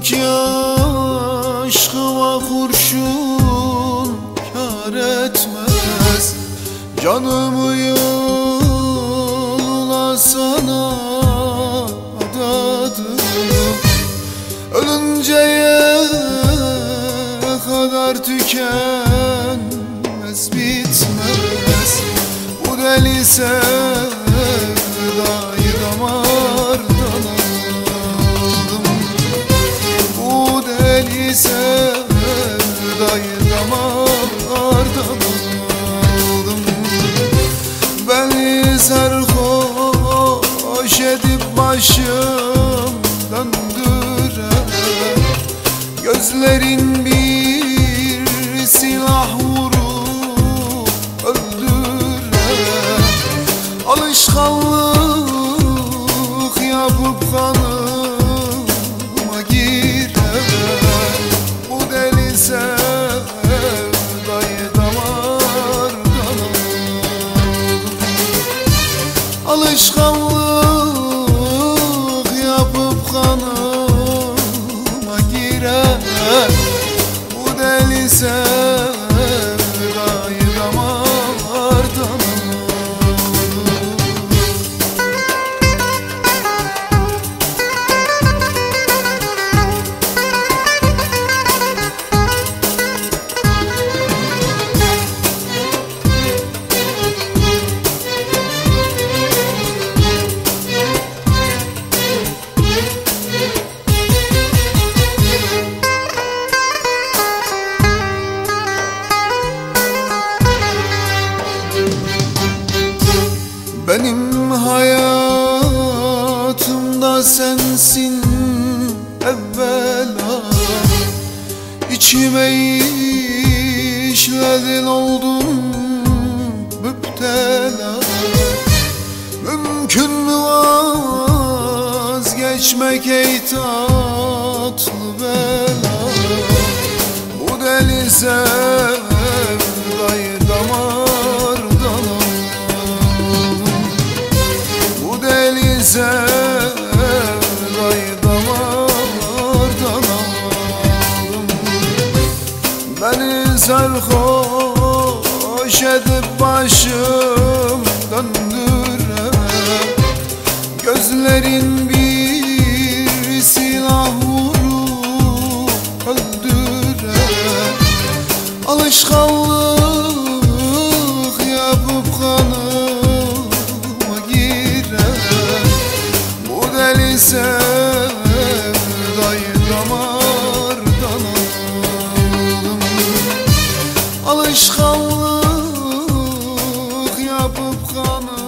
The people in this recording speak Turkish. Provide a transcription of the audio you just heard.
ki aşkıma kurşun kar etmez. Canımı yoluna sana adadım. Ölünceye kadar tükenmez bitmez. Bu deli sevdayı başım döndüren Gözlerin bir deli hayatımda sensin evvela. İçime işledin oldum müptela. Mümkün mü vazgeçmek ey tatlı Beni sarhoş edip başım döndüren Gözlerin Hakan'ı